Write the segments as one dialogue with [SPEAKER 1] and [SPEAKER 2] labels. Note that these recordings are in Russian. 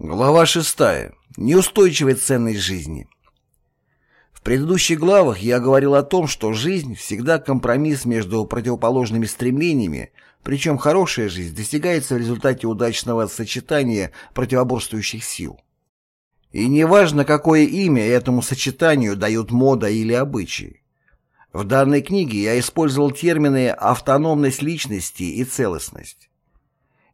[SPEAKER 1] Глава 6. Неустойчивая ценность жизни. В предыдущих главах я говорил о том, что жизнь всегда компромисс между противоположными стремлениями, причем хорошая жизнь достигается в результате удачного сочетания противоборствующих сил. И неважно, какое имя этому сочетанию дают мода или обычаи. В данной книге я использовал термины «автономность личности» и «целостность».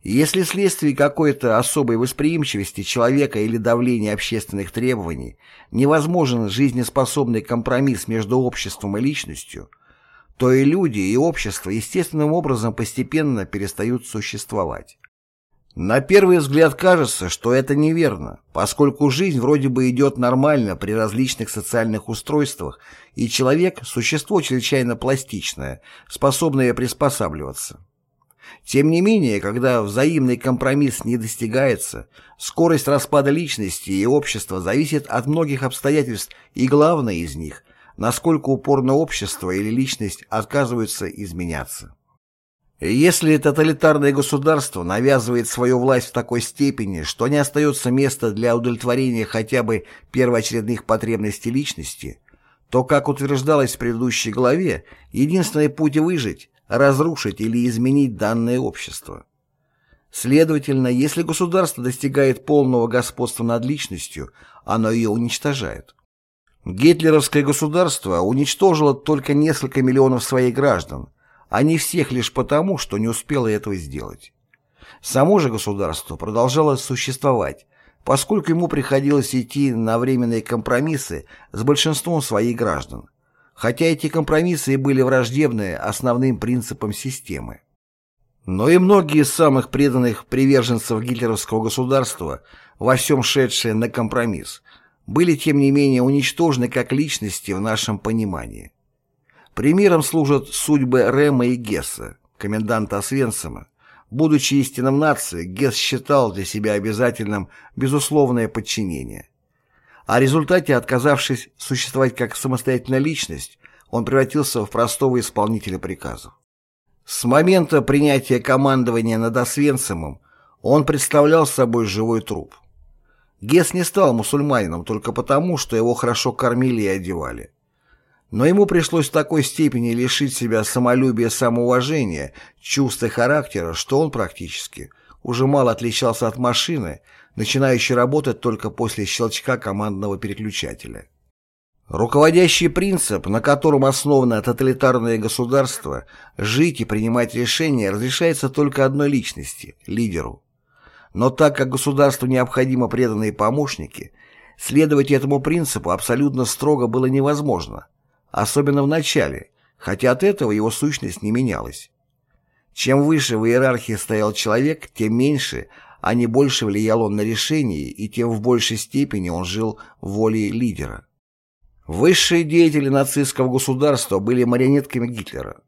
[SPEAKER 1] Если вследствие какой-то особой восприимчивости человека или давления общественных требований невозможен жизнеспособный компромисс между обществом и личностью, то и люди, и общество естественным образом постепенно перестают существовать. На первый взгляд кажется, что это неверно, поскольку жизнь вроде бы идет нормально при различных социальных устройствах, и человек – существо чрезвычайно пластичное, способное приспосабливаться. Тем не менее, когда взаимный компромисс не достигается, скорость распада личности и общества зависит от многих обстоятельств и главное из них – насколько упорно общество или личность отказываются изменяться. Если тоталитарное государство навязывает свою власть в такой степени, что не остается места для удовлетворения хотя бы первоочередных потребностей личности, то, как утверждалось в предыдущей главе, единственный путь выжить разрушить или изменить данное общество. Следовательно, если государство достигает полного господства над личностью, оно ее уничтожает. Гитлеровское государство уничтожило только несколько миллионов своих граждан, а не всех лишь потому, что не успело этого сделать. Само же государство продолжало существовать, поскольку ему приходилось идти на временные компромиссы с большинством своих граждан, хотя эти компромиссы и были враждебны основным принципам системы. Но и многие из самых преданных приверженцев гитлеровского государства, во всем шедшие на компромисс, были тем не менее уничтожены как личности в нашем понимании. Примером служат судьбы Рема и Гесса, коменданта Освенцима. Будучи истинным нацией, Гесс считал для себя обязательным безусловное подчинение. В результате, отказавшись существовать как самостоятельная личность, он превратился в простого исполнителя приказов. С момента принятия командования над Освенцимом он представлял собой живой труп. Гесс не стал мусульманином только потому, что его хорошо кормили и одевали. Но ему пришлось в такой степени лишить себя самолюбия, самоуважения, чувства характера, что он практически уже мало отличался от машины, начинающий работать только после щелчка командного переключателя. Руководящий принцип, на котором основано тоталитарное государство, жить и принимать решения разрешается только одной личности – лидеру. Но так как государству необходимо преданные помощники, следовать этому принципу абсолютно строго было невозможно, особенно в начале, хотя от этого его сущность не менялась. Чем выше в иерархии стоял человек, тем меньше – а не больше влиял он на решение, и тем в большей степени он жил волей лидера. Высшие деятели нацистского государства были марионетками Гитлера.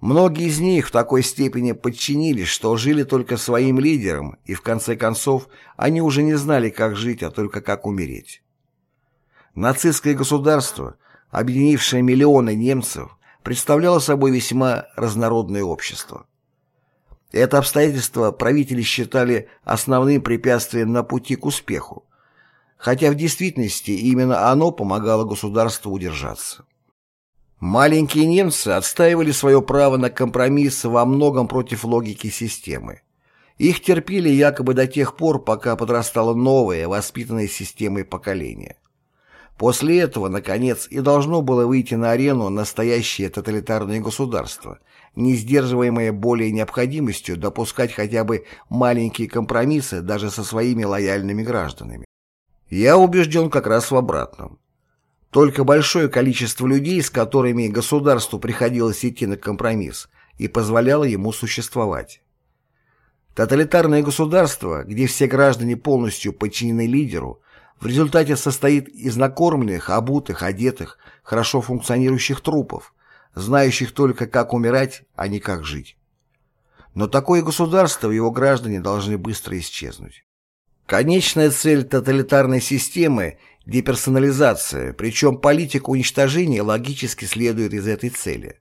[SPEAKER 1] Многие из них в такой степени подчинились, что жили только своим лидером, и в конце концов они уже не знали, как жить, а только как умереть. Нацистское государство, объединившее миллионы немцев, представляло собой весьма разнородное общество. Это обстоятельство правители считали основным препятствием на пути к успеху, хотя в действительности именно оно помогало государству удержаться. Маленькие немцы отстаивали свое право на компромисс во многом против логики системы. Их терпели якобы до тех пор, пока подрастало новое, воспитанное системой поколение. После этого, наконец, и должно было выйти на арену настоящее тоталитарное государство, не сдерживаемое более необходимостью допускать хотя бы маленькие компромиссы даже со своими лояльными гражданами. Я убежден как раз в обратном. Только большое количество людей, с которыми государству приходилось идти на компромисс, и позволяло ему существовать. Тоталитарное государство, где все граждане полностью подчинены лидеру, в результате состоит из накормленных, обутых, одетых, хорошо функционирующих трупов, знающих только, как умирать, а не как жить. Но такое государство и его граждане должны быстро исчезнуть. Конечная цель тоталитарной системы – деперсонализация, причем политика уничтожения логически следует из этой цели.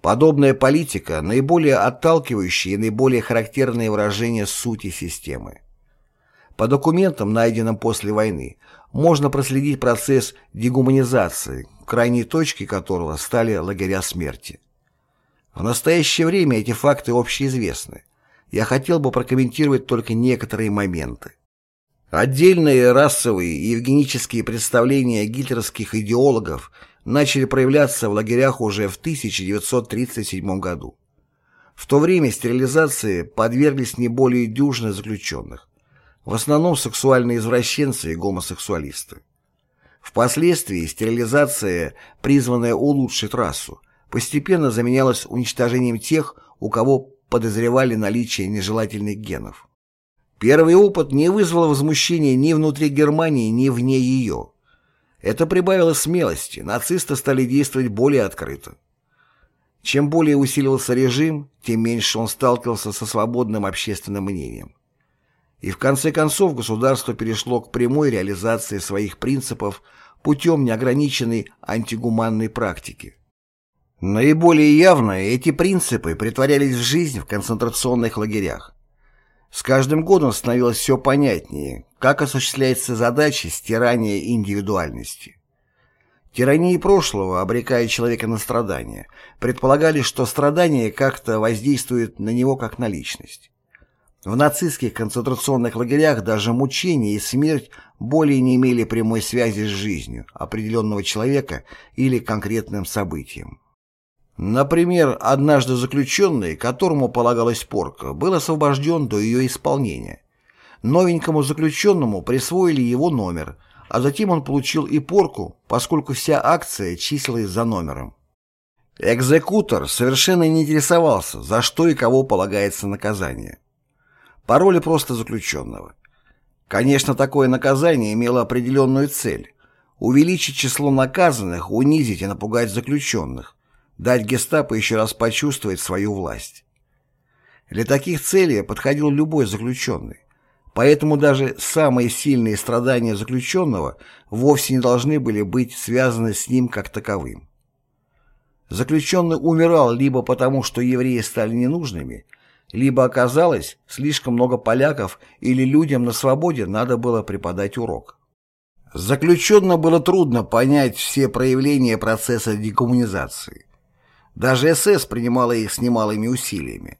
[SPEAKER 1] Подобная политика – наиболее отталкивающее и наиболее характерное выражение сути системы. По документам, найденным после войны, можно проследить процесс дегуманизации, крайней точкой которого стали лагеря смерти. В настоящее время эти факты общеизвестны. Я хотел бы прокомментировать только некоторые моменты. Отдельные расовые и евгенические представления гитлеровских идеологов начали проявляться в лагерях уже в 1937 году. В то время стерилизации подверглись не более дюжины заключенных, в основном сексуальные извращенцы и гомосексуалисты. Впоследствии стерилизация, призванная улучшить расу, постепенно заменялась уничтожением тех, у кого подозревали наличие нежелательных генов. Первый опыт не вызвал возмущения ни внутри Германии, ни вне ее. Это прибавило смелости, нацисты стали действовать более открыто. Чем более усиливался режим, тем меньше он сталкивался со свободным общественным мнением. И в конце концов государство перешло к прямой реализации своих принципов путем неограниченной антигуманной практики. Наиболее явно эти принципы притворялись в жизнь в концентрационных лагерях. С каждым годом становилось все понятнее, как осуществляется задача стирания индивидуальности. Тирании прошлого, обрекая человека на страдания, предполагали, что страдание как-то воздействует на него как на личность. В нацистских концентрационных лагерях даже мучения и смерть более не имели прямой связи с жизнью определенного человека или конкретным событием. Например, однажды заключенный, которому полагалась порка, был освобожден до ее исполнения. Новенькому заключенному присвоили его номер, а затем он получил и порку, поскольку вся акция числилась за номером. Экзекутор совершенно не интересовался, за что и кого полагается наказание. Пароли просто заключенного. Конечно, такое наказание имело определенную цель – увеличить число наказанных, унизить и напугать заключенных, дать гестапо еще раз почувствовать свою власть. Для таких целей подходил любой заключенный, поэтому даже самые сильные страдания заключенного вовсе не должны были быть связаны с ним как таковым. Заключенный умирал либо потому, что евреи стали ненужными, либо оказалось слишком много поляков или людям на свободе надо было преподать урок. Заключенно было трудно понять все проявления процесса декоммунизации. Даже СС принимала их с немалыми усилиями.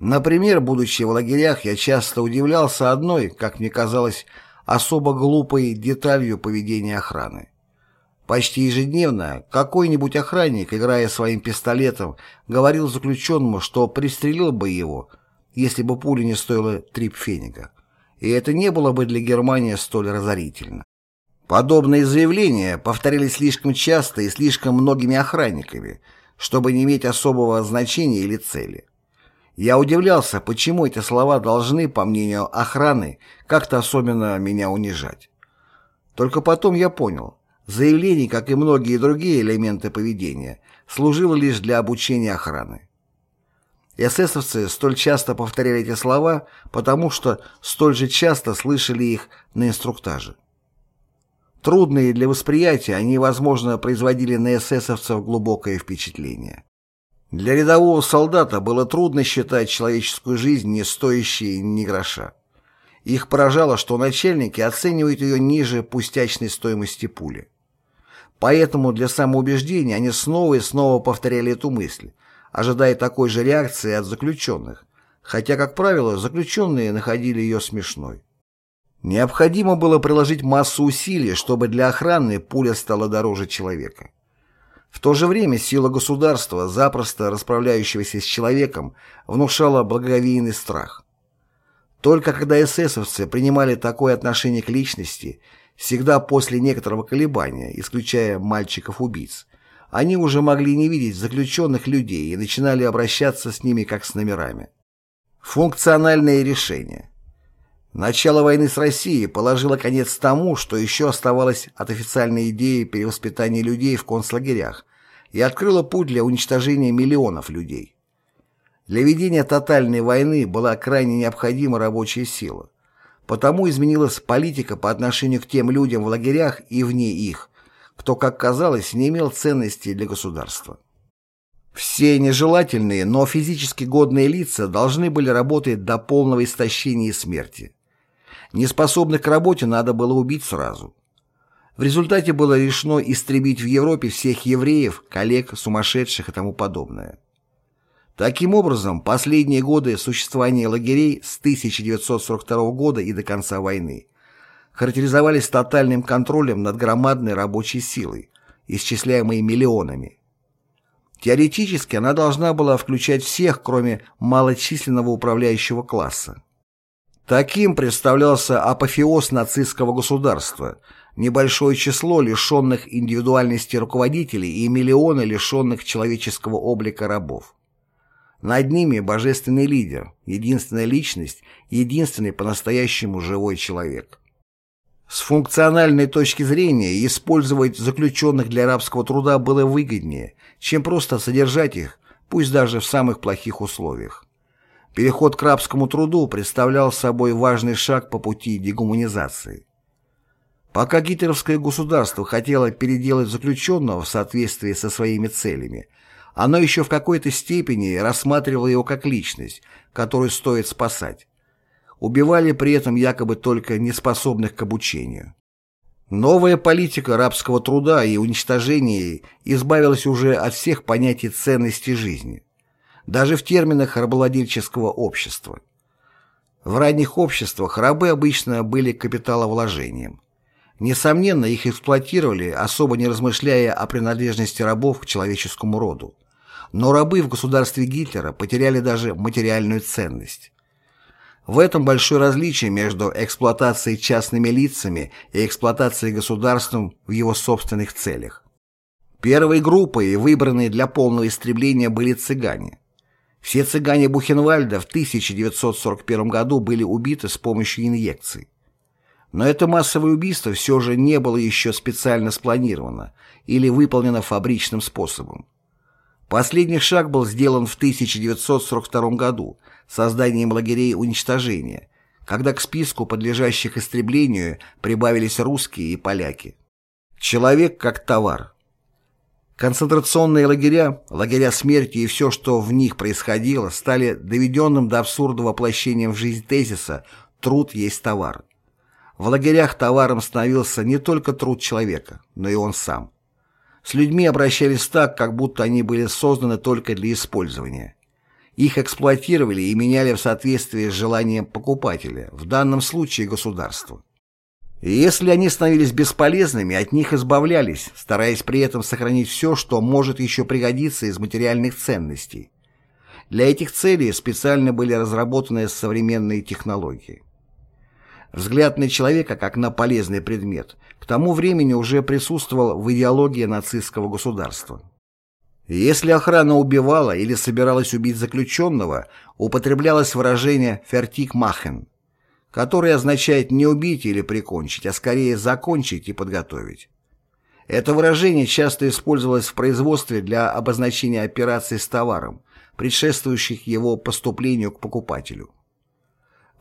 [SPEAKER 1] Например, будучи в лагерях, я часто удивлялся одной, как мне казалось, особо глупой деталью поведения охраны. Почти ежедневно какой-нибудь охранник, играя своим пистолетом, говорил заключенному, что пристрелил бы его, если бы пуля не стоила три пфенига. И это не было бы для Германии столь разорительно. Подобные заявления повторялись слишком часто и слишком многими охранниками – чтобы не иметь особого значения или цели. Я удивлялся, почему эти слова должны, по мнению охраны, как-то особенно меня унижать. Только потом я понял, заявление, как и многие другие элементы поведения, служило лишь для обучения охраны. Эсэсовцы столь часто повторяли эти слова, потому что столь же часто слышали их на инструктаже. Трудные для восприятия, они, возможно, производили на эсэсовцев глубокое впечатление. Для рядового солдата было трудно считать человеческую жизнь не стоящей ни гроша. Их поражало, что начальники оценивают ее ниже пустячной стоимости пули. Поэтому для самоубеждения они снова и снова повторяли эту мысль, ожидая такой же реакции от заключенных, хотя, как правило, заключенные находили ее смешной. Необходимо было приложить массу усилий, чтобы для охраны пуля стала дороже человека. В то же время сила государства, запросто расправляющегося с человеком, внушала благоговейный страх. Только когда эсэсовцы принимали такое отношение к личности, всегда после некоторого колебания, исключая мальчиков-убийц, они уже могли не видеть заключенных людей и начинали обращаться с ними как с номерами. Функциональные решения – Начало войны с Россией положило конец тому, что еще оставалось от официальной идеи перевоспитания людей в концлагерях и открыло путь для уничтожения миллионов людей. Для ведения тотальной войны была крайне необходима рабочая сила. Потому изменилась политика по отношению к тем людям в лагерях и вне их, кто, как казалось, не имел ценности для государства. Все нежелательные, но физически годные лица должны были работать до полного истощения и смерти. Неспособных к работе надо было убить сразу. В результате было решено истребить в Европе всех евреев, коллег, сумасшедших и тому подобное. Таким образом, последние годы существования лагерей с 1942 года и до конца войны характеризовались тотальным контролем над громадной рабочей силой, исчисляемой миллионами. Теоретически она должна была включать всех, кроме малочисленного управляющего класса. Таким представлялся апофеоз нацистского государства, небольшое число лишенных индивидуальности руководителей и миллионы лишенных человеческого облика рабов. Над ними божественный лидер, единственная личность, единственный по-настоящему живой человек. С функциональной точки зрения использовать заключенных для рабского труда было выгоднее, чем просто содержать их, пусть даже в самых плохих условиях. Переход к рабскому труду представлял собой важный шаг по пути дегуманизации. Пока гитлеровское государство хотело переделать заключенного в соответствии со своими целями, оно еще в какой-то степени рассматривало его как личность, которую стоит спасать убивали при этом якобы только неспособных к обучению. Новая политика рабского труда и уничтожения избавилась уже от всех понятий ценности жизни, даже в терминах рабовладельческого общества. В ранних обществах рабы обычно были капиталовложением. Несомненно, их эксплуатировали, особо не размышляя о принадлежности рабов к человеческому роду. Но рабы в государстве Гитлера потеряли даже материальную ценность. В этом большое различие между эксплуатацией частными лицами и эксплуатацией государством в его собственных целях. Первой группой, выбранной для полного истребления, были цыгане. Все цыгане Бухенвальда в 1941 году были убиты с помощью инъекций. Но это массовое убийство все же не было еще специально спланировано или выполнено фабричным способом. Последний шаг был сделан в 1942 году созданием лагерей уничтожения, когда к списку подлежащих истреблению прибавились русские и поляки. Человек как товар. Концентрационные лагеря, лагеря смерти и все, что в них происходило, стали доведенным до абсурда воплощением в жизнь тезиса «труд есть товар». В лагерях товаром становился не только труд человека, но и он сам. С людьми обращались так, как будто они были созданы только для использования. Их эксплуатировали и меняли в соответствии с желанием покупателя, в данном случае государства. И если они становились бесполезными, от них избавлялись, стараясь при этом сохранить все, что может еще пригодиться из материальных ценностей. Для этих целей специально были разработаны современные технологии. Взгляд на человека как на полезный предмет к тому времени уже присутствовал в идеологии нацистского государства. Если охрана убивала или собиралась убить заключенного, употреблялось выражение «фертик махен», которое означает не убить или прикончить, а скорее закончить и подготовить. Это выражение часто использовалось в производстве для обозначения операций с товаром, предшествующих его поступлению к покупателю.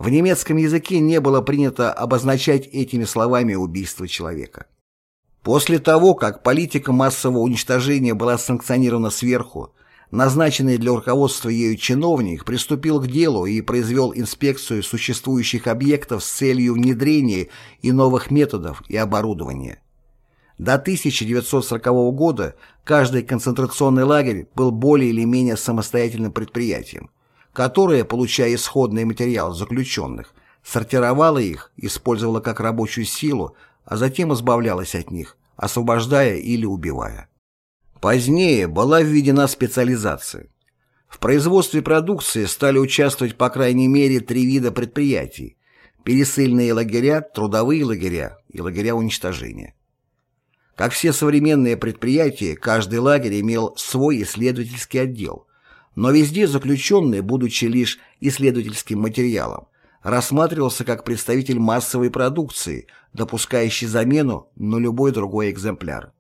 [SPEAKER 1] В немецком языке не было принято обозначать этими словами убийство человека. После того, как политика массового уничтожения была санкционирована сверху, назначенный для руководства ею чиновник приступил к делу и произвел инспекцию существующих объектов с целью внедрения и новых методов и оборудования. До 1940 года каждый концентрационный лагерь был более или менее самостоятельным предприятием, которая, получая исходный материал заключенных, сортировала их, использовала как рабочую силу, а затем избавлялась от них, освобождая или убивая. Позднее была введена специализация. В производстве продукции стали участвовать по крайней мере три вида предприятий – пересыльные лагеря, трудовые лагеря и лагеря уничтожения. Как все современные предприятия, каждый лагерь имел свой исследовательский отдел – но везде заключенный, будучи лишь исследовательским материалом, рассматривался как представитель массовой продукции, допускающий замену на любой другой экземпляр.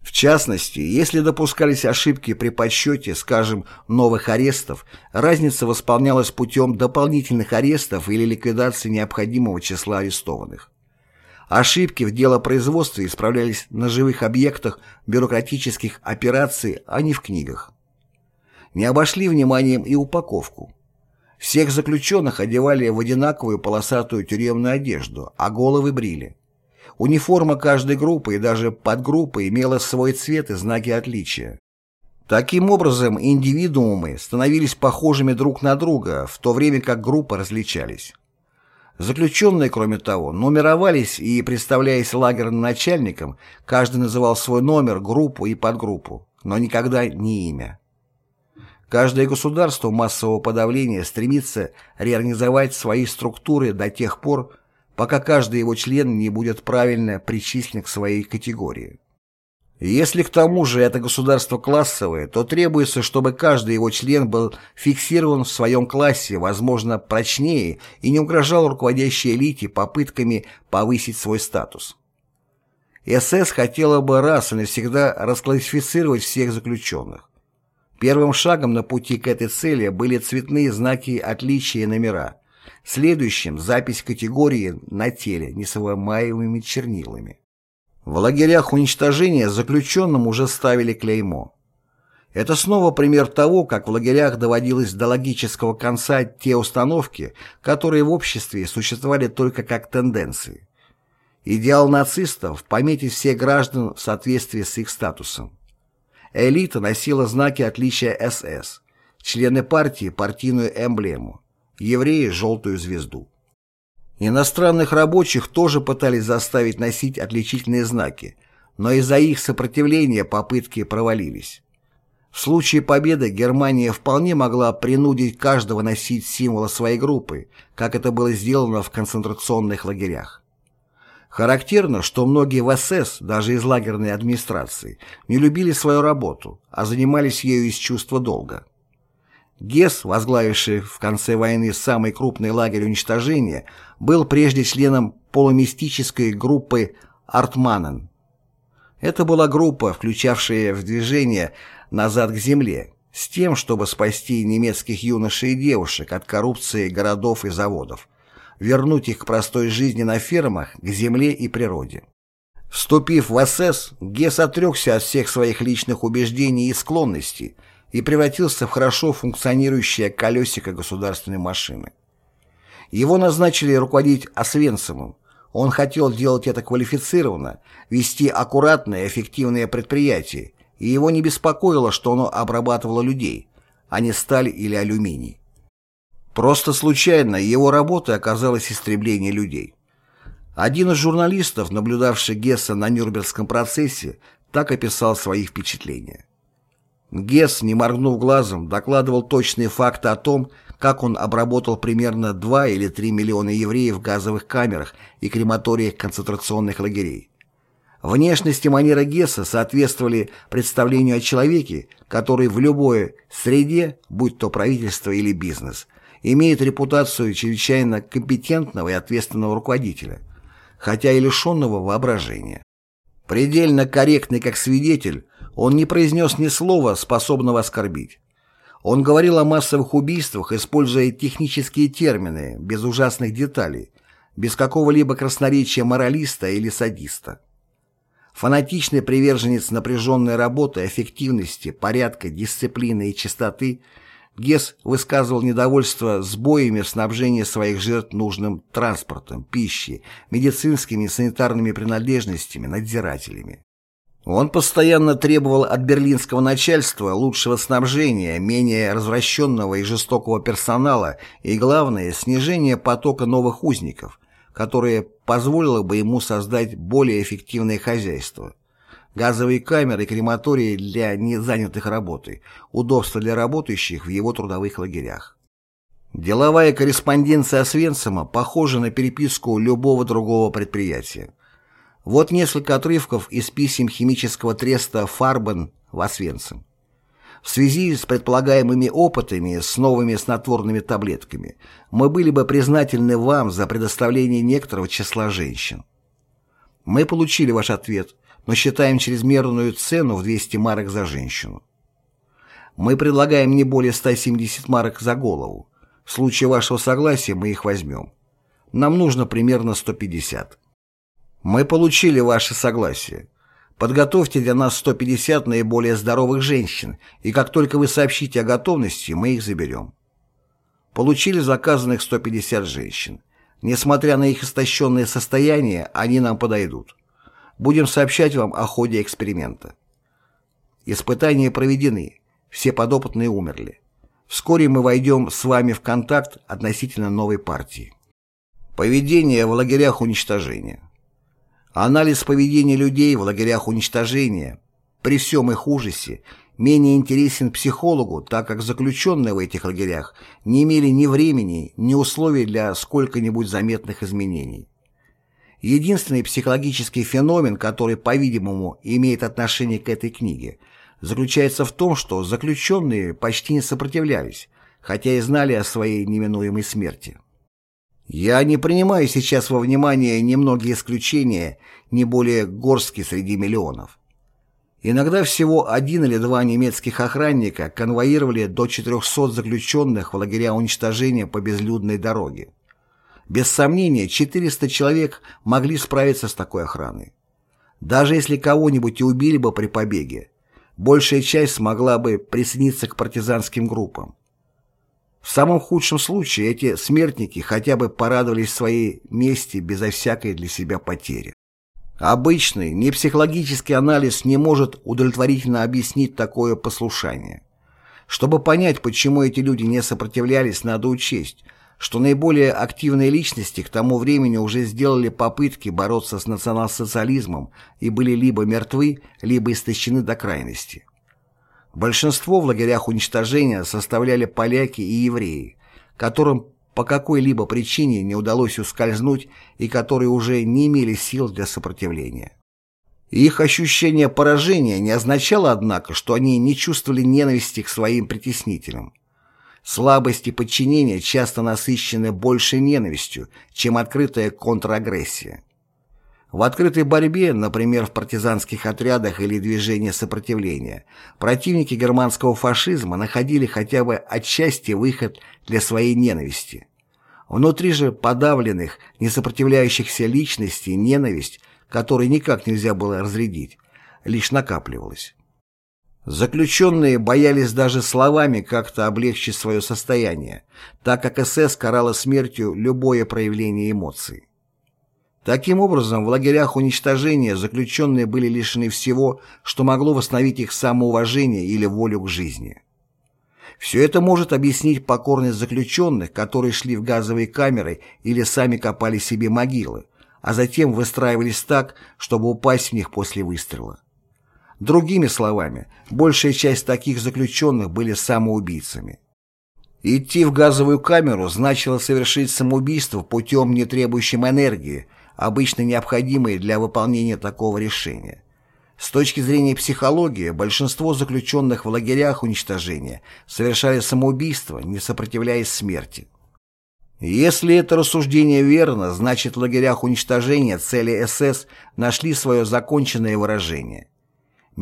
[SPEAKER 1] В частности, если допускались ошибки при подсчете, скажем, новых арестов, разница восполнялась путем дополнительных арестов или ликвидации необходимого числа арестованных. Ошибки в делопроизводстве исправлялись на живых объектах бюрократических операций, а не в книгах не обошли вниманием и упаковку. Всех заключенных одевали в одинаковую полосатую тюремную одежду, а головы брили. Униформа каждой группы и даже подгруппы имела свой цвет и знаки отличия. Таким образом, индивидуумы становились похожими друг на друга, в то время как группы различались. Заключенные, кроме того, нумеровались и, представляясь лагерным начальником, каждый называл свой номер, группу и подгруппу, но никогда не имя. Каждое государство массового подавления стремится реорганизовать свои структуры до тех пор, пока каждый его член не будет правильно причислен к своей категории. Если к тому же это государство классовое, то требуется, чтобы каждый его член был фиксирован в своем классе, возможно, прочнее и не угрожал руководящей элите попытками повысить свой статус. СС хотела бы раз и навсегда расклассифицировать всех заключенных. Первым шагом на пути к этой цели были цветные знаки отличия и номера. Следующим – запись категории на теле несовмаемыми чернилами. В лагерях уничтожения заключенным уже ставили клеймо. Это снова пример того, как в лагерях доводилось до логического конца те установки, которые в обществе существовали только как тенденции. Идеал нацистов – пометить всех граждан в соответствии с их статусом. Элита носила знаки отличия СС, члены партии – партийную эмблему, евреи – желтую звезду. Иностранных рабочих тоже пытались заставить носить отличительные знаки, но из-за их сопротивления попытки провалились. В случае победы Германия вполне могла принудить каждого носить символы своей группы, как это было сделано в концентрационных лагерях. Характерно, что многие в СС, даже из лагерной администрации, не любили свою работу, а занимались ею из чувства долга. Гесс, возглавивший в конце войны самый крупный лагерь уничтожения, был прежде членом полумистической группы «Артманен». Это была группа, включавшая в движение «Назад к земле», с тем, чтобы спасти немецких юношей и девушек от коррупции городов и заводов, вернуть их к простой жизни на фермах, к земле и природе. Вступив в СС, Гесс отрекся от всех своих личных убеждений и склонностей – и превратился в хорошо функционирующее колесико государственной машины. Его назначили руководить Освенцимом. Он хотел делать это квалифицированно, вести аккуратное и эффективное предприятие, и его не беспокоило, что оно обрабатывало людей, а не сталь или алюминий. Просто случайно его работой оказалось истребление людей. Один из журналистов, наблюдавший Гесса на Нюрнбергском процессе, так описал свои впечатления. Гесс, не моргнув глазом, докладывал точные факты о том, как он обработал примерно 2 или 3 миллиона евреев в газовых камерах и крематориях концентрационных лагерей. Внешность и манера Гесса соответствовали представлению о человеке, который в любой среде, будь то правительство или бизнес, имеет репутацию чрезвычайно компетентного и ответственного руководителя, хотя и лишенного воображения. Предельно корректный как свидетель, он не произнес ни слова, способного оскорбить. Он говорил о массовых убийствах, используя технические термины, без ужасных деталей, без какого-либо красноречия моралиста или садиста. Фанатичный приверженец напряженной работы, эффективности, порядка, дисциплины и чистоты, Гесс высказывал недовольство сбоями в снабжении своих жертв нужным транспортом, пищей, медицинскими и санитарными принадлежностями, надзирателями. Он постоянно требовал от берлинского начальства лучшего снабжения, менее развращенного и жестокого персонала и, главное, снижение потока новых узников, которое позволило бы ему создать более эффективное хозяйство. Газовые камеры и крематории для незанятых работой, удобства для работающих в его трудовых лагерях. Деловая корреспонденция Освенцима похожа на переписку любого другого предприятия. Вот несколько отрывков из писем химического треста «Фарбен» в Освенцим. В связи с предполагаемыми опытами с новыми снотворными таблетками мы были бы признательны вам за предоставление некоторого числа женщин. Мы получили ваш ответ, но считаем чрезмерную цену в 200 марок за женщину. Мы предлагаем не более 170 марок за голову. В случае вашего согласия мы их возьмем. Нам нужно примерно 150. Мы получили ваше согласие. Подготовьте для нас 150 наиболее здоровых женщин, и как только вы сообщите о готовности, мы их заберем. Получили заказанных 150 женщин. Несмотря на их истощенное состояние, они нам подойдут. Будем сообщать вам о ходе эксперимента. Испытания проведены, все подопытные умерли. Вскоре мы войдем с вами в контакт относительно новой партии. Поведение в лагерях уничтожения. Анализ поведения людей в лагерях уничтожения при всем их ужасе менее интересен психологу, так как заключенные в этих лагерях не имели ни времени, ни условий для сколько-нибудь заметных изменений. Единственный психологический феномен, который, по-видимому, имеет отношение к этой книге, заключается в том, что заключенные почти не сопротивлялись, хотя и знали о своей неминуемой смерти. Я не принимаю сейчас во внимание немногие исключения, не более горстки среди миллионов. Иногда всего один или два немецких охранника конвоировали до 400 заключенных в лагеря уничтожения по безлюдной дороге. Без сомнения, 400 человек могли справиться с такой охраной. Даже если кого-нибудь и убили бы при побеге, большая часть смогла бы присоединиться к партизанским группам. В самом худшем случае эти смертники хотя бы порадовались своей мести безо всякой для себя потери. Обычный, не психологический анализ не может удовлетворительно объяснить такое послушание. Чтобы понять, почему эти люди не сопротивлялись, надо учесть, что наиболее активные личности к тому времени уже сделали попытки бороться с национал-социализмом и были либо мертвы, либо истощены до крайности. Большинство в лагерях уничтожения составляли поляки и евреи, которым по какой-либо причине не удалось ускользнуть и которые уже не имели сил для сопротивления. Их ощущение поражения не означало, однако, что они не чувствовали ненависти к своим притеснителям. Слабость и подчинение часто насыщены большей ненавистью, чем открытая контрагрессия. В открытой борьбе, например, в партизанских отрядах или движении сопротивления, противники германского фашизма находили хотя бы отчасти выход для своей ненависти. Внутри же подавленных, несопротивляющихся личностей ненависть, которой никак нельзя было разрядить, лишь накапливалась. Заключенные боялись даже словами как-то облегчить свое состояние, так как СС карала смертью любое проявление эмоций. Таким образом, в лагерях уничтожения заключенные были лишены всего, что могло восстановить их самоуважение или волю к жизни. Все это может объяснить покорность заключенных, которые шли в газовые камеры или сами копали себе могилы, а затем выстраивались так, чтобы упасть в них после выстрела. Другими словами, большая часть таких заключенных были самоубийцами. Идти в газовую камеру значило совершить самоубийство путем, не требующим энергии, обычно необходимые для выполнения такого решения. С точки зрения психологии, большинство заключенных в лагерях уничтожения совершали самоубийство, не сопротивляясь смерти. Если это рассуждение верно, значит в лагерях уничтожения цели СС нашли свое законченное выражение.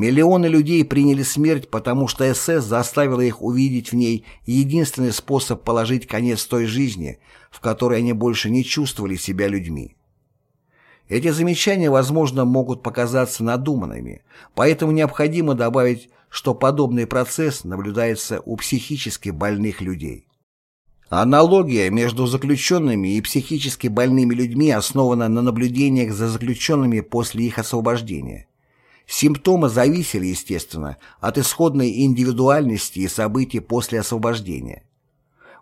[SPEAKER 1] Миллионы людей приняли смерть, потому что СС заставила их увидеть в ней единственный способ положить конец той жизни, в которой они больше не чувствовали себя людьми. Эти замечания, возможно, могут показаться надуманными, поэтому необходимо добавить, что подобный процесс наблюдается у психически больных людей. Аналогия между заключенными и психически больными людьми основана на наблюдениях за заключенными после их освобождения. Симптомы зависели, естественно, от исходной индивидуальности и событий после освобождения.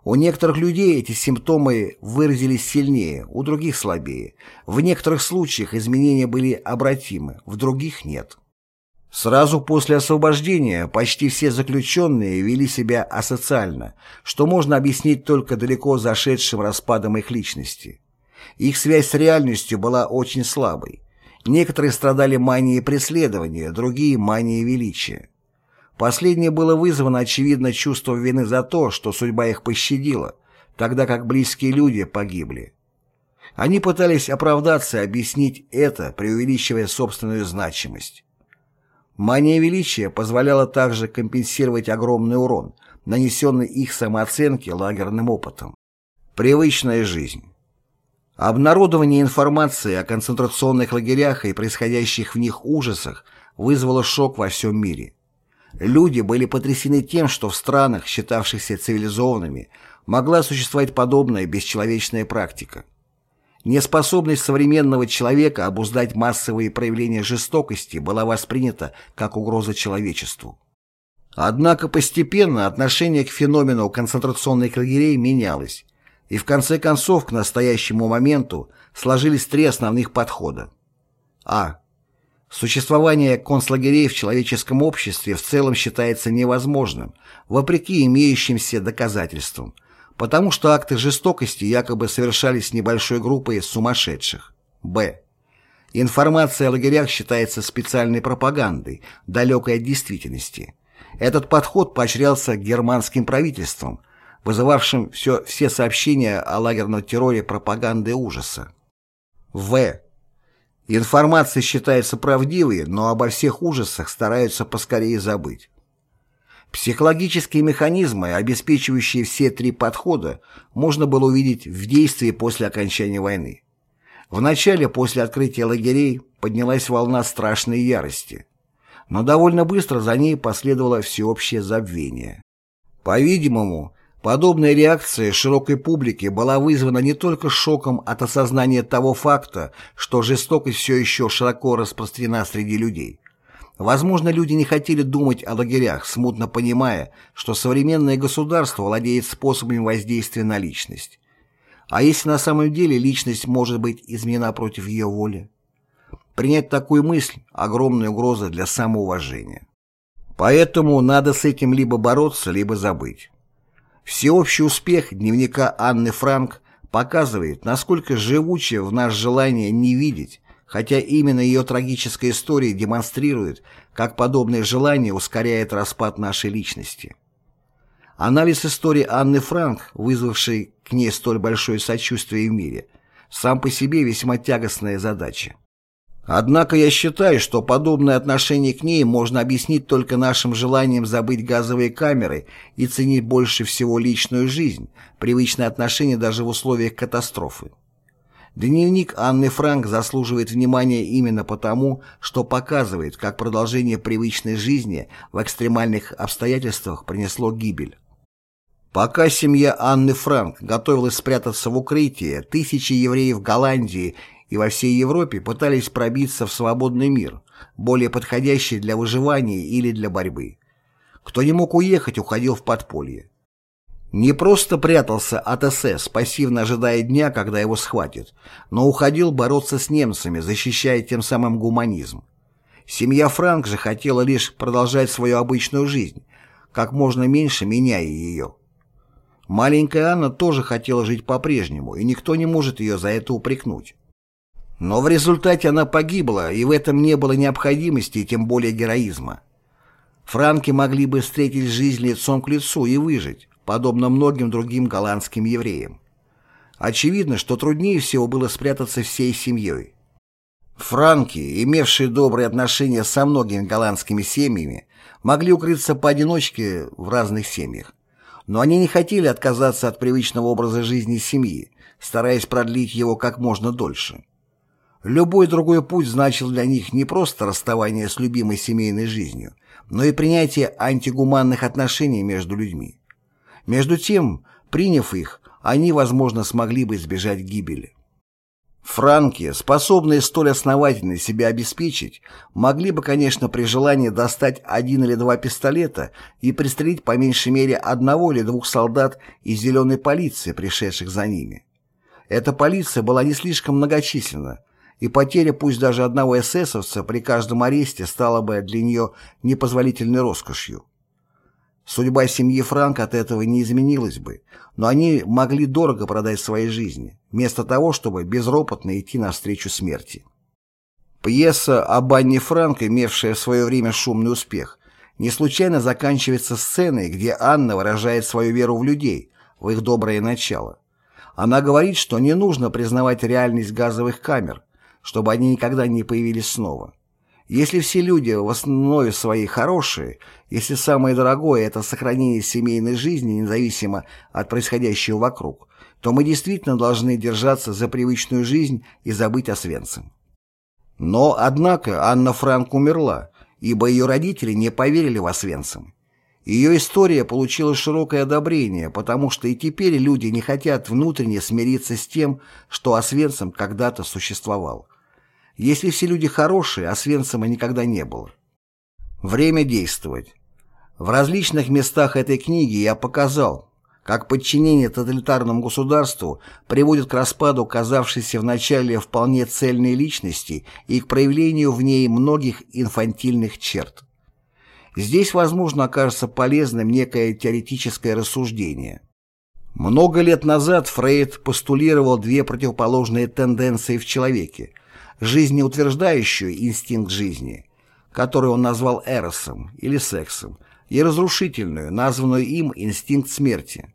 [SPEAKER 1] У некоторых людей эти симптомы выразились сильнее, у других слабее. В некоторых случаях изменения были обратимы, в других нет. Сразу после освобождения почти все заключенные вели себя асоциально, что можно объяснить только далеко зашедшим распадом их личности. Их связь с реальностью была очень слабой. Некоторые страдали манией преследования, другие – манией величия. Последнее было вызвано, очевидно, чувством вины за то, что судьба их пощадила, тогда как близкие люди погибли. Они пытались оправдаться и объяснить это, преувеличивая собственную значимость. Мания величия позволяла также компенсировать огромный урон, нанесенный их самооценке лагерным опытом. Привычная жизнь. Обнародование информации о концентрационных лагерях и происходящих в них ужасах вызвало шок во всем мире. Люди были потрясены тем, что в странах, считавшихся цивилизованными, могла существовать подобная бесчеловечная практика. Неспособность современного человека обуздать массовые проявления жестокости была воспринята как угроза человечеству. Однако постепенно отношение к феномену концентрационных лагерей менялось, и в конце концов к настоящему моменту сложились три основных подхода. А. Существование концлагерей в человеческом обществе в целом считается невозможным, вопреки имеющимся доказательствам, потому что акты жестокости якобы совершались небольшой группой сумасшедших. Б. Информация о лагерях считается специальной пропагандой, далекой от действительности. Этот подход поощрялся германским правительством, вызывавшим все, все сообщения о лагерном терроре пропаганды ужаса. В. Информация считается правдивой, но обо всех ужасах стараются поскорее забыть. Психологические механизмы, обеспечивающие все три подхода, можно было увидеть в действии после окончания войны. Вначале, после открытия лагерей, поднялась волна страшной ярости. Но довольно быстро за ней последовало всеобщее забвение. По-видимому, Подобная реакция широкой публики была вызвана не только шоком от осознания того факта, что жестокость все еще широко распространена среди людей. Возможно, люди не хотели думать о лагерях, смутно понимая, что современное государство владеет способами воздействия на личность. А если на самом деле личность может быть изменена против ее воли? Принять такую мысль – огромная угроза для самоуважения. Поэтому надо с этим либо бороться, либо забыть. Всеобщий успех дневника Анны Франк показывает, насколько живучее в нас желание не видеть, хотя именно ее трагическая история демонстрирует, как подобное желание ускоряет распад нашей личности. Анализ истории Анны Франк, вызвавший к ней столь большое сочувствие в мире, сам по себе весьма тягостная задача. Однако я считаю, что подобное отношение к ней можно объяснить только нашим желанием забыть газовые камеры и ценить больше всего личную жизнь, привычное отношение даже в условиях катастрофы. Дневник Анны Франк заслуживает внимания именно потому, что показывает, как продолжение привычной жизни в экстремальных обстоятельствах принесло гибель. Пока семья Анны Франк готовилась спрятаться в укрытие, тысячи евреев Голландии и во всей Европе пытались пробиться в свободный мир, более подходящий для выживания или для борьбы. Кто не мог уехать, уходил в подполье. Не просто прятался от СС, пассивно ожидая дня, когда его схватят, но уходил бороться с немцами, защищая тем самым гуманизм. Семья Франк же хотела лишь продолжать свою обычную жизнь, как можно меньше меняя ее. Маленькая Анна тоже хотела жить по-прежнему, и никто не может ее за это упрекнуть. Но в результате она погибла, и в этом не было необходимости, тем более героизма. Франки могли бы встретить жизнь лицом к лицу и выжить, подобно многим другим голландским евреям. Очевидно, что труднее всего было спрятаться всей семьей. Франки, имевшие добрые отношения со многими голландскими семьями, могли укрыться поодиночке в разных семьях. Но они не хотели отказаться от привычного образа жизни семьи, стараясь продлить его как можно дольше. Любой другой путь значил для них не просто расставание с любимой семейной жизнью, но и принятие антигуманных отношений между людьми. Между тем, приняв их, они, возможно, смогли бы избежать гибели. Франки, способные столь основательно себя обеспечить, могли бы, конечно, при желании достать один или два пистолета и пристрелить по меньшей мере одного или двух солдат из зеленой полиции, пришедших за ними. Эта полиция была не слишком многочисленна, и потеря пусть даже одного эсэсовца при каждом аресте стала бы для нее непозволительной роскошью. Судьба семьи Франк от этого не изменилась бы, но они могли дорого продать свои жизни, вместо того, чтобы безропотно идти навстречу смерти. Пьеса об Анне Франк, имевшая в свое время шумный успех, не случайно заканчивается сценой, где Анна выражает свою веру в людей, в их доброе начало. Она говорит, что не нужно признавать реальность газовых камер, чтобы они никогда не появились снова. Если все люди в основе своей хорошие, если самое дорогое – это сохранение семейной жизни независимо от происходящего вокруг, то мы действительно должны держаться за привычную жизнь и забыть о Свенцем. Но, однако, Анна Франк умерла, ибо ее родители не поверили в Освенцим. Ее история получила широкое одобрение, потому что и теперь люди не хотят внутренне смириться с тем, что Освенцим когда-то существовал. Если все люди хорошие, Освенцима никогда не было. Время действовать. В различных местах этой книги я показал, как подчинение тоталитарному государству приводит к распаду казавшейся вначале вполне цельной личности и к проявлению в ней многих инфантильных черт. Здесь, возможно, окажется полезным некое теоретическое рассуждение. Много лет назад Фрейд постулировал две противоположные тенденции в человеке – жизнеутверждающую инстинкт жизни, который он назвал эросом или сексом, и разрушительную, названную им инстинкт смерти.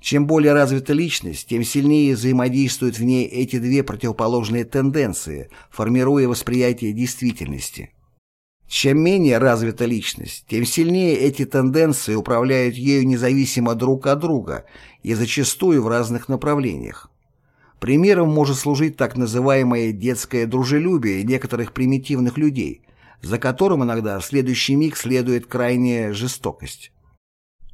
[SPEAKER 1] Чем более развита личность, тем сильнее взаимодействуют в ней эти две противоположные тенденции, формируя восприятие действительности. Чем менее развита личность, тем сильнее эти тенденции управляют ею независимо друг от друга и зачастую в разных направлениях. Примером может служить так называемое детское дружелюбие некоторых примитивных людей, за которым иногда в следующий миг следует крайняя жестокость.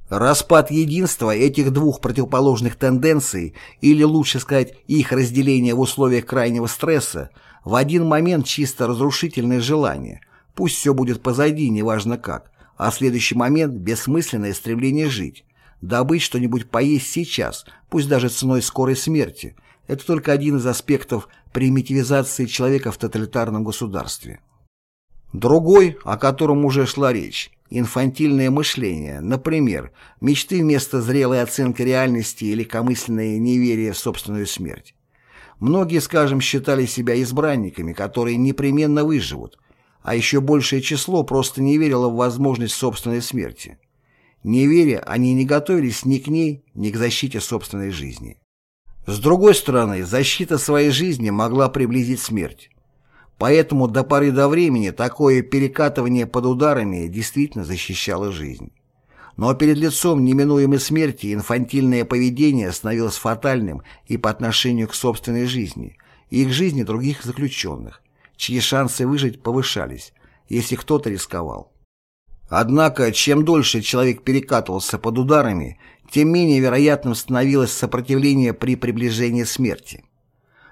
[SPEAKER 1] Распад единства этих двух противоположных тенденций, или лучше сказать, их разделение в условиях крайнего стресса, в один момент чисто разрушительное желание – Пусть все будет позади, неважно как, а следующий момент бессмысленное стремление жить, добыть что-нибудь поесть сейчас, пусть даже ценой скорой смерти. Это только один из аспектов примитивизации человека в тоталитарном государстве. Другой, о котором уже шла речь, инфантильное мышление, например, мечты вместо зрелой оценки реальности или комысленное неверие в собственную смерть. Многие, скажем, считали себя избранниками, которые непременно выживут, а еще большее число просто не верило в возможность собственной смерти. Не веря, они не готовились ни к ней, ни к защите собственной жизни. С другой стороны, защита своей жизни могла приблизить смерть. Поэтому до поры до времени такое перекатывание под ударами действительно защищало жизнь. Но перед лицом неминуемой смерти инфантильное поведение становилось фатальным и по отношению к собственной жизни, и к жизни других заключенных, чьи шансы выжить повышались, если кто-то рисковал. Однако, чем дольше человек перекатывался под ударами, тем менее вероятным становилось сопротивление при приближении смерти.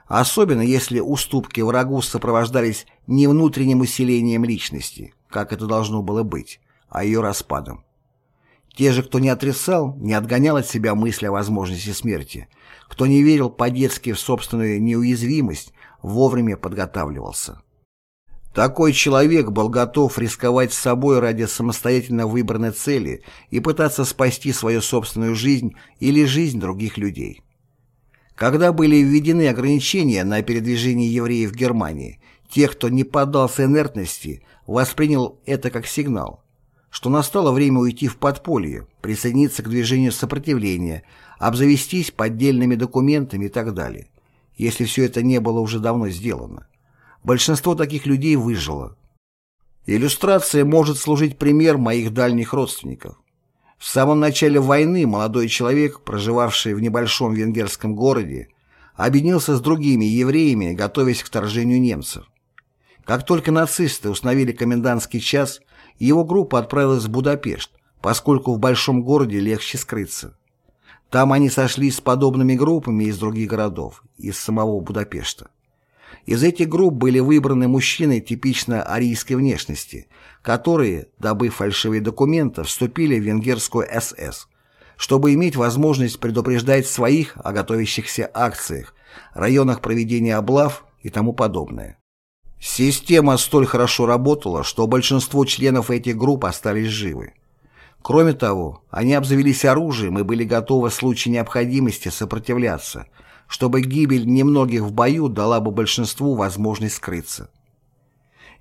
[SPEAKER 1] Особенно если уступки врагу сопровождались не внутренним усилением личности, как это должно было быть, а ее распадом. Те же, кто не отрицал, не отгонял от себя мысли о возможности смерти, кто не верил по-детски в собственную неуязвимость, вовремя подготавливался. Такой человек был готов рисковать собой ради самостоятельно выбранной цели и пытаться спасти свою собственную жизнь или жизнь других людей. Когда были введены ограничения на передвижение евреев в Германии, те, кто не поддался инертности, воспринял это как сигнал, что настало время уйти в подполье, присоединиться к движению сопротивления, обзавестись поддельными документами и так далее если все это не было уже давно сделано. Большинство таких людей выжило. Иллюстрация может служить пример моих дальних родственников. В самом начале войны молодой человек, проживавший в небольшом венгерском городе, объединился с другими евреями, готовясь к вторжению немцев. Как только нацисты установили комендантский час, его группа отправилась в Будапешт, поскольку в большом городе легче скрыться. Там они сошлись с подобными группами из других городов, из самого Будапешта. Из этих групп были выбраны мужчины типично арийской внешности, которые, добыв фальшивые документы, вступили в венгерскую СС, чтобы иметь возможность предупреждать своих о готовящихся акциях, районах проведения облав и тому подобное. Система столь хорошо работала, что большинство членов этих групп остались живы. Кроме того, они обзавелись оружием и были готовы в случае необходимости сопротивляться, чтобы гибель немногих в бою дала бы большинству возможность скрыться.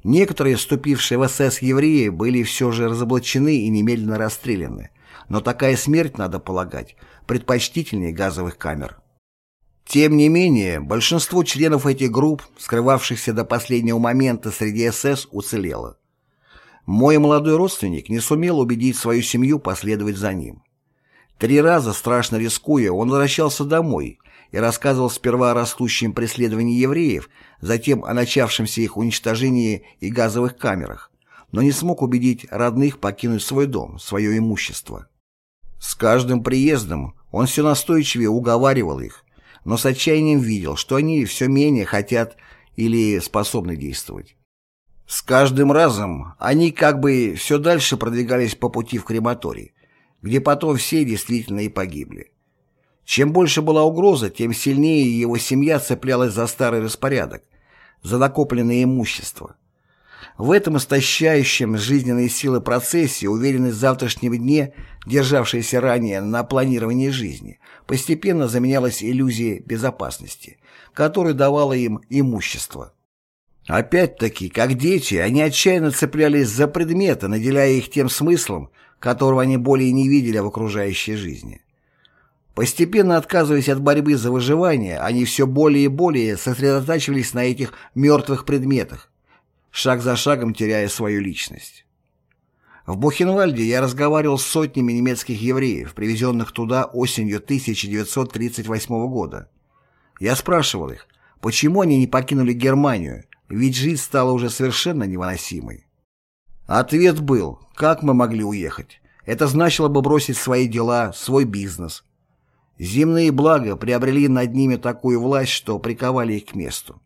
[SPEAKER 1] Некоторые, вступившие в СС евреи, были все же разоблачены и немедленно расстреляны, но такая смерть, надо полагать, предпочтительнее газовых камер. Тем не менее, большинство членов этих групп, скрывавшихся до последнего момента среди СС, уцелело. Мой молодой родственник не сумел убедить свою семью последовать за ним. Три раза, страшно рискуя, он возвращался домой и рассказывал сперва о растущем преследовании евреев, затем о начавшемся их уничтожении и газовых камерах, но не смог убедить родных покинуть свой дом, свое имущество. С каждым приездом он все настойчивее уговаривал их, но с отчаянием видел, что они все менее хотят или способны действовать. С каждым разом они как бы все дальше продвигались по пути в крематорий, где потом все действительно и погибли. Чем больше была угроза, тем сильнее его семья цеплялась за старый распорядок, за накопленное имущество. В этом истощающем жизненные силы процессе уверенность в завтрашнем дне, державшаяся ранее на планировании жизни, постепенно заменялась иллюзией безопасности, которую давало им имущество. Опять-таки, как дети, они отчаянно цеплялись за предметы, наделяя их тем смыслом, которого они более не видели в окружающей жизни. Постепенно отказываясь от борьбы за выживание, они все более и более сосредотачивались на этих мертвых предметах, шаг за шагом теряя свою личность. В Бухенвальде я разговаривал с сотнями немецких евреев, привезенных туда осенью 1938 года. Я спрашивал их, почему они не покинули Германию, ведь жизнь стала уже совершенно невыносимой. Ответ был, как мы могли уехать? Это значило бы бросить свои дела, свой бизнес. Земные блага приобрели над ними такую власть, что приковали их к месту.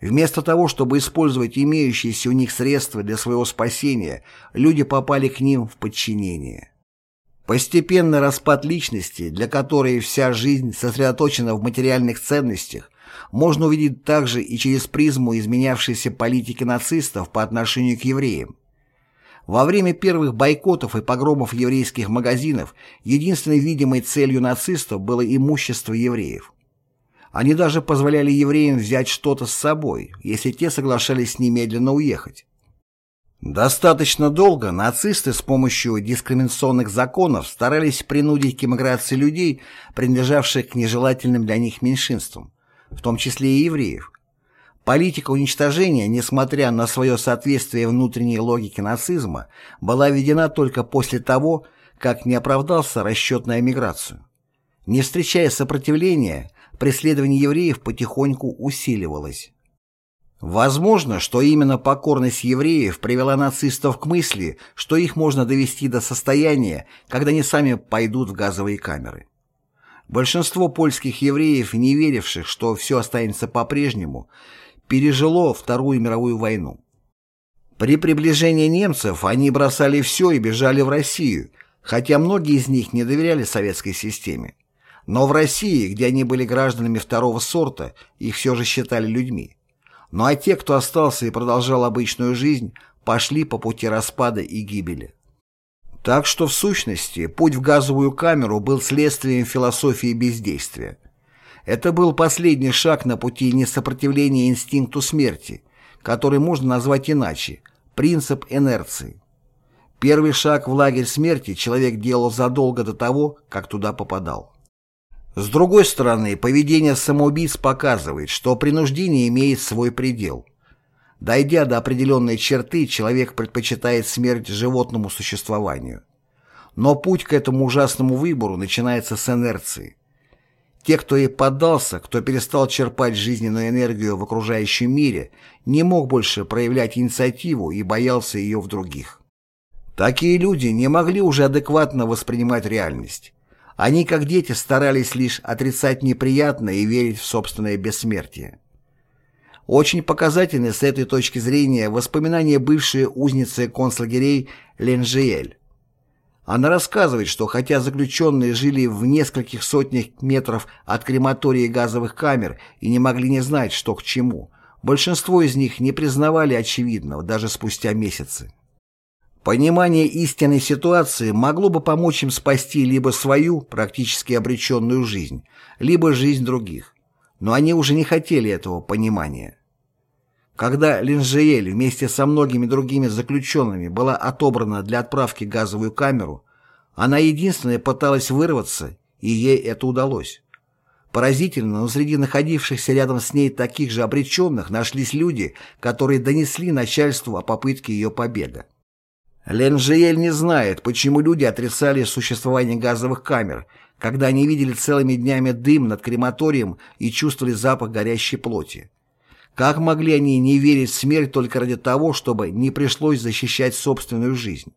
[SPEAKER 1] Вместо того, чтобы использовать имеющиеся у них средства для своего спасения, люди попали к ним в подчинение. Постепенный распад личности, для которой вся жизнь сосредоточена в материальных ценностях, можно увидеть также и через призму изменявшейся политики нацистов по отношению к евреям. Во время первых бойкотов и погромов еврейских магазинов единственной видимой целью нацистов было имущество евреев. Они даже позволяли евреям взять что-то с собой, если те соглашались немедленно уехать. Достаточно долго нацисты с помощью дискриминационных законов старались принудить к эмиграции людей, принадлежавших к нежелательным для них меньшинствам, в том числе и евреев. Политика уничтожения, несмотря на свое соответствие внутренней логике нацизма, была введена только после того, как не оправдался расчет на эмиграцию. Не встречая сопротивления, преследование евреев потихоньку усиливалось. Возможно, что именно покорность евреев привела нацистов к мысли, что их можно довести до состояния, когда они сами пойдут в газовые камеры. Большинство польских евреев, не веривших, что все останется по-прежнему, пережило Вторую мировую войну. При приближении немцев они бросали все и бежали в Россию, хотя многие из них не доверяли советской системе. Но в России, где они были гражданами второго сорта, их все же считали людьми. Ну а те, кто остался и продолжал обычную жизнь, пошли по пути распада и гибели. Так что, в сущности, путь в газовую камеру был следствием философии бездействия. Это был последний шаг на пути несопротивления инстинкту смерти, который можно назвать иначе – принцип инерции. Первый шаг в лагерь смерти человек делал задолго до того, как туда попадал. С другой стороны, поведение самоубийц показывает, что принуждение имеет свой предел. Дойдя до определенной черты, человек предпочитает смерть животному существованию. Но путь к этому ужасному выбору начинается с инерции. Те, кто ей поддался, кто перестал черпать жизненную энергию в окружающем мире, не мог больше проявлять инициативу и боялся ее в других. Такие люди не могли уже адекватно воспринимать реальность. Они, как дети, старались лишь отрицать неприятное и верить в собственное бессмертие. Очень показательны с этой точки зрения воспоминания бывшей узницы концлагерей Ленжиэль. Она рассказывает, что хотя заключенные жили в нескольких сотнях метров от крематории газовых камер и не могли не знать, что к чему, большинство из них не признавали очевидного даже спустя месяцы. Понимание истинной ситуации могло бы помочь им спасти либо свою, практически обреченную жизнь, либо жизнь других. Но они уже не хотели этого понимания. Когда Линжеэль вместе со многими другими заключенными была отобрана для отправки в газовую камеру, она единственная пыталась вырваться, и ей это удалось. Поразительно, но среди находившихся рядом с ней таких же обреченных нашлись люди, которые донесли начальству о попытке ее побега. Ленжиэль не знает, почему люди отрицали существование газовых камер, когда они видели целыми днями дым над крематорием и чувствовали запах горящей плоти. Как могли они не верить в смерть только ради того, чтобы не пришлось защищать собственную жизнь?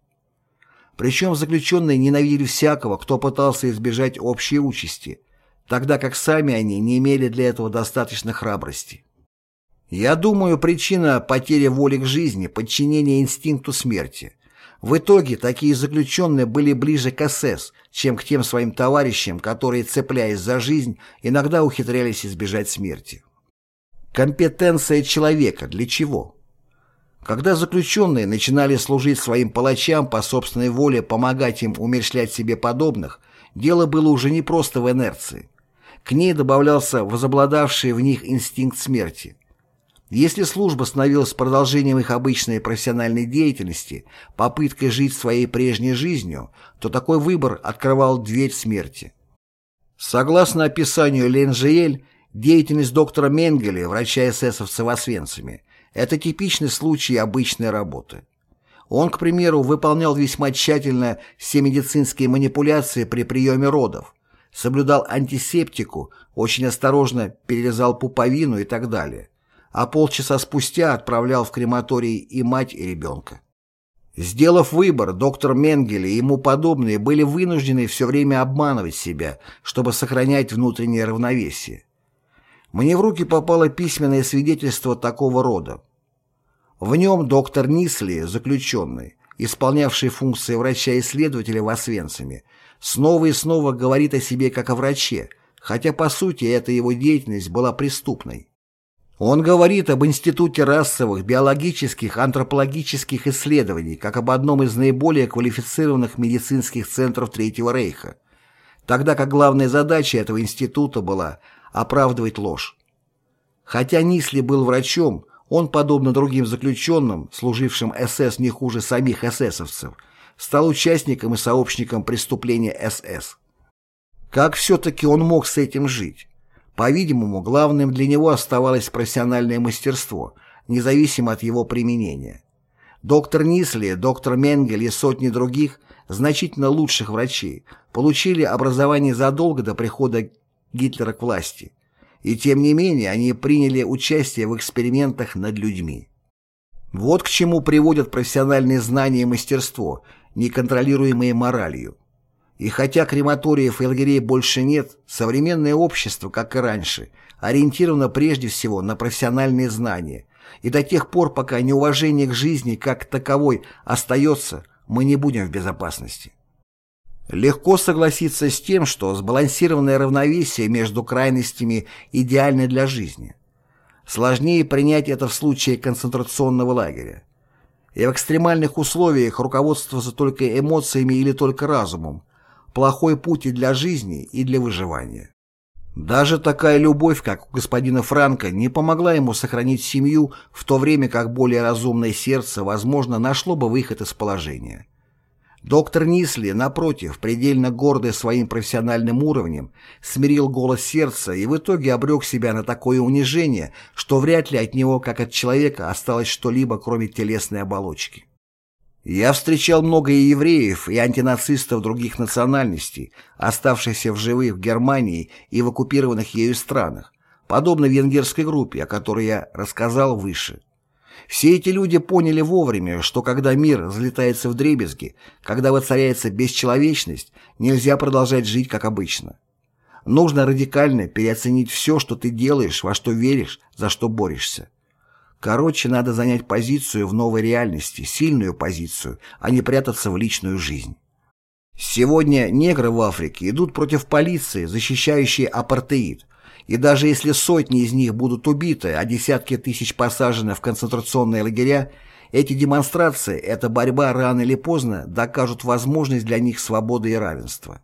[SPEAKER 1] Причем заключенные ненавидели всякого, кто пытался избежать общей участи, тогда как сами они не имели для этого достаточно храбрости. Я думаю, причина потери воли к жизни – подчинение инстинкту смерти. В итоге такие заключенные были ближе к СС, чем к тем своим товарищам, которые, цепляясь за жизнь, иногда ухитрялись избежать смерти. Компетенция человека для чего? Когда заключенные начинали служить своим палачам по собственной воле, помогать им умершлять себе подобных, дело было уже не просто в инерции. К ней добавлялся возобладавший в них инстинкт смерти. Если служба становилась продолжением их обычной профессиональной деятельности, попыткой жить своей прежней жизнью, то такой выбор открывал дверь смерти. Согласно описанию Ленжиэль, деятельность доктора Менгеле, врача эсэсовца в Освенциме, это типичный случай обычной работы. Он, к примеру, выполнял весьма тщательно все медицинские манипуляции при приеме родов, соблюдал антисептику, очень осторожно перерезал пуповину и так далее, а полчаса спустя отправлял в крематорий и мать, и ребенка. Сделав выбор, доктор Менгеле и ему подобные были вынуждены все время обманывать себя, чтобы сохранять внутреннее равновесие. Мне в руки попало письменное свидетельство такого рода. В нем доктор Нисли, заключенный, исполнявший функции врача-исследователя в Освенциме, снова и снова говорит о себе как о враче, хотя по сути эта его деятельность была преступной. Он говорит об Институте расовых, биологических, антропологических исследований как об одном из наиболее квалифицированных медицинских центров Третьего Рейха, тогда как главная задача этого института была оправдывать ложь. Хотя Нисли был врачом, он, подобно другим заключенным, служившим СС не хуже самих эсэсовцев, стал участником и сообщником преступления СС. Как все-таки он мог с этим жить? По-видимому, главным для него оставалось профессиональное мастерство, независимо от его применения. Доктор Нисли, доктор Менгель и сотни других, значительно лучших врачей, получили образование задолго до прихода Гитлера к власти, и тем не менее они приняли участие в экспериментах над людьми. Вот к чему приводят профессиональные знания и мастерство, неконтролируемые моралью. И хотя крематориев и лагерей больше нет, современное общество, как и раньше, ориентировано прежде всего на профессиональные знания, и до тех пор, пока неуважение к жизни как таковой остается, мы не будем в безопасности. Легко согласиться с тем, что сбалансированное равновесие между крайностями идеально для жизни. Сложнее принять это в случае концентрационного лагеря. И в экстремальных условиях руководствоваться только эмоциями или только разумом – плохой путь и для жизни, и для выживания. Даже такая любовь, как у господина Франка, не помогла ему сохранить семью, в то время как более разумное сердце, возможно, нашло бы выход из положения. Доктор Нисли, напротив, предельно гордый своим профессиональным уровнем, смирил голос сердца и в итоге обрек себя на такое унижение, что вряд ли от него, как от человека, осталось что-либо, кроме телесной оболочки. Я встречал много и евреев, и антинацистов других национальностей, оставшихся в живых в Германии и в оккупированных ею странах, подобно венгерской группе, о которой я рассказал выше. Все эти люди поняли вовремя, что когда мир взлетается в дребезги, когда воцаряется бесчеловечность, нельзя продолжать жить как обычно. Нужно радикально переоценить все, что ты делаешь, во что веришь, за что борешься. Короче, надо занять позицию в новой реальности, сильную позицию, а не прятаться в личную жизнь. Сегодня негры в Африке идут против полиции, защищающей апартеид, и даже если сотни из них будут убиты, а десятки тысяч посажены в концентрационные лагеря, эти демонстрации, эта борьба рано или поздно докажут возможность для них свободы и равенства.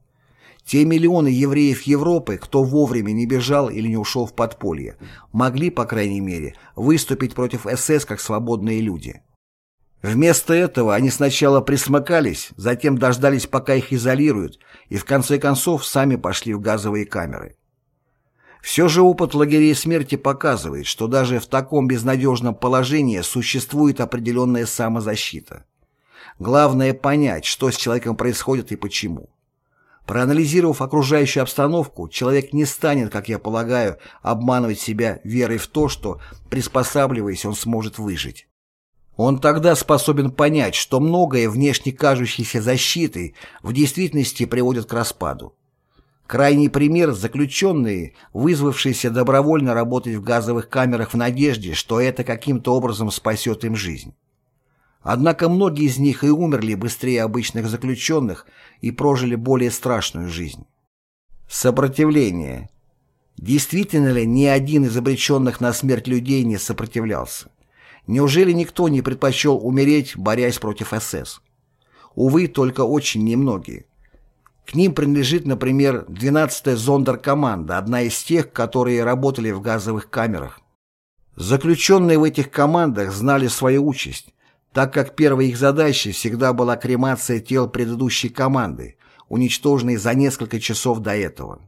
[SPEAKER 1] Те миллионы евреев Европы, кто вовремя не бежал или не ушел в подполье, могли, по крайней мере, выступить против СС как свободные люди. Вместо этого они сначала присмыкались, затем дождались, пока их изолируют, и в конце концов сами пошли в газовые камеры. Все же опыт лагерей смерти показывает, что даже в таком безнадежном положении существует определенная самозащита. Главное понять, что с человеком происходит и почему. Проанализировав окружающую обстановку, человек не станет, как я полагаю, обманывать себя верой в то, что, приспосабливаясь, он сможет выжить. Он тогда способен понять, что многое внешне кажущейся защитой в действительности приводит к распаду. Крайний пример – заключенные, вызвавшиеся добровольно работать в газовых камерах в надежде, что это каким-то образом спасет им жизнь. Однако многие из них и умерли быстрее обычных заключенных и прожили более страшную жизнь. Сопротивление. Действительно ли ни один из обреченных на смерть людей не сопротивлялся? Неужели никто не предпочел умереть, борясь против СС? Увы, только очень немногие. К ним принадлежит, например, 12-я зондеркоманда, одна из тех, которые работали в газовых камерах. Заключенные в этих командах знали свою участь, так как первой их задачей всегда была кремация тел предыдущей команды, уничтоженной за несколько часов до этого.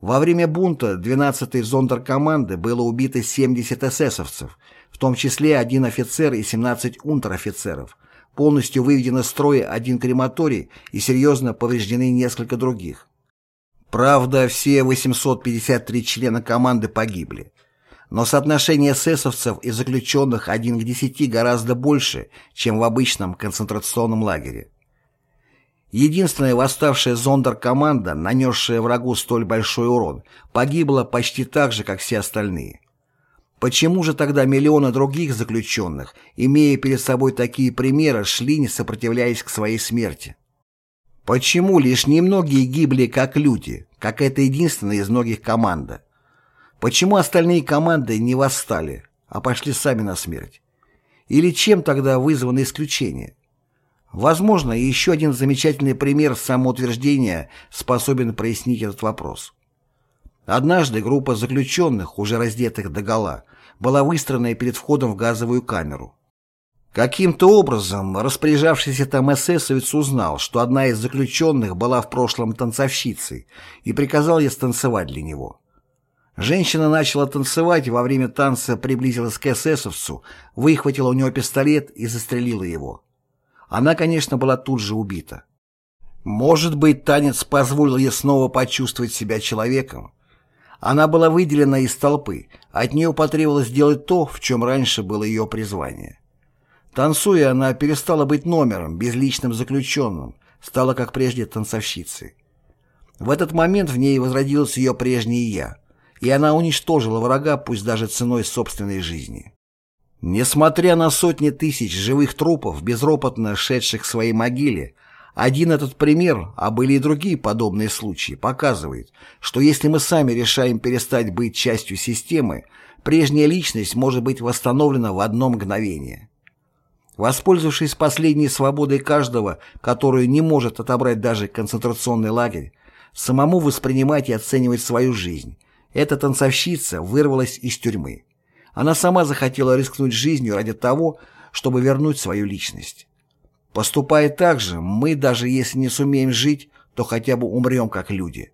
[SPEAKER 1] Во время бунта 12-й зондеркоманды было убито 70 эсэсовцев, в том числе один офицер и 17 унтер-офицеров, полностью выведен из строя один крематорий и серьезно повреждены несколько других. Правда, все 853 члена команды погибли. Но соотношение эсэсовцев и заключенных один к десяти гораздо больше, чем в обычном концентрационном лагере. Единственная восставшая зондеркоманда, нанесшая врагу столь большой урон, погибла почти так же, как все остальные. Почему же тогда миллионы других заключенных, имея перед собой такие примеры, шли, не сопротивляясь к своей смерти? Почему лишь немногие гибли как люди, как это единственная из многих команда? Почему остальные команды не восстали, а пошли сами на смерть? Или чем тогда вызвано исключение? Возможно, еще один замечательный пример самоутверждения способен прояснить этот вопрос. Однажды группа заключенных, уже раздетых догола, была выстроена перед входом в газовую камеру. Каким-то образом распоряжавшийся там эсэсовец узнал, что одна из заключенных была в прошлом танцовщицей и приказал ей станцевать для него. Женщина начала танцевать, и во время танца приблизилась к эсэсовцу, выхватила у него пистолет и застрелила его. Она, конечно, была тут же убита. Может быть, танец позволил ей снова почувствовать себя человеком, она была выделена из толпы, от нее потребовалось сделать то, в чем раньше было ее призвание. Танцуя, она перестала быть номером, безличным заключенным, стала, как прежде, танцовщицей. В этот момент в ней возродилось ее прежнее «я», и она уничтожила врага, пусть даже ценой собственной жизни. Несмотря на сотни тысяч живых трупов, безропотно шедших к своей могиле, один этот пример, а были и другие подобные случаи, показывает, что если мы сами решаем перестать быть частью системы, прежняя личность может быть восстановлена в одно мгновение. Воспользовавшись последней свободой каждого, которую не может отобрать даже концентрационный лагерь, самому воспринимать и оценивать свою жизнь, эта танцовщица вырвалась из тюрьмы. Она сама захотела рискнуть жизнью ради того, чтобы вернуть свою личность. Поступая так же, мы, даже если не сумеем жить, то хотя бы умрем как люди.